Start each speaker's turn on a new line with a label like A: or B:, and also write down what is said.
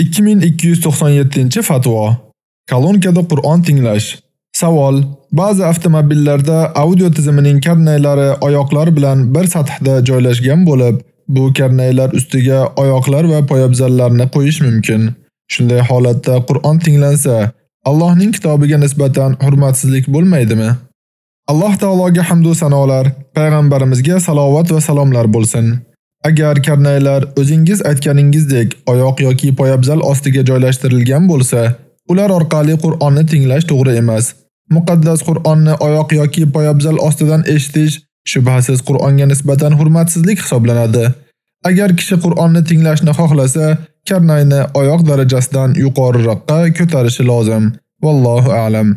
A: 2297-fatvo. Kolonkada Qur'on tinglash. Savol: Ba'zi avtomobillarda audio tizimining karnaylari oyoqlar bilan bir sathda joylashgan bo'lib, bu karnaylar ustiga oyoqlar va poyabzallarni qo'yish mumkin. Shunday holatda Qur'on tinglansa, Allohning kitobiga nisbatan hurmatsizlik bo'lmaydimi? Alloh taologa hamd va sanolar, payg'ambarimizga salovat va salomlar bo'lsin. Agar karnaylar o'zingiz aytganingizdek oyoq yoki poyabzal ostiga joylashtirilgan bo'lsa, ular orqali Qur'onni tinglash to'g'ri emas. Muqaddas Qur'onni oyoq yoki poyabzal ostidan eshitish shubhasiz Qur'onga nisbatan hurmatsizlik hisoblanadi. Agar kishi Qur'onni tinglashni xohlasa, karnayni oyoq darajasidan yuqoriroqqa ko'tarishi lozim. Vallohu a'lam.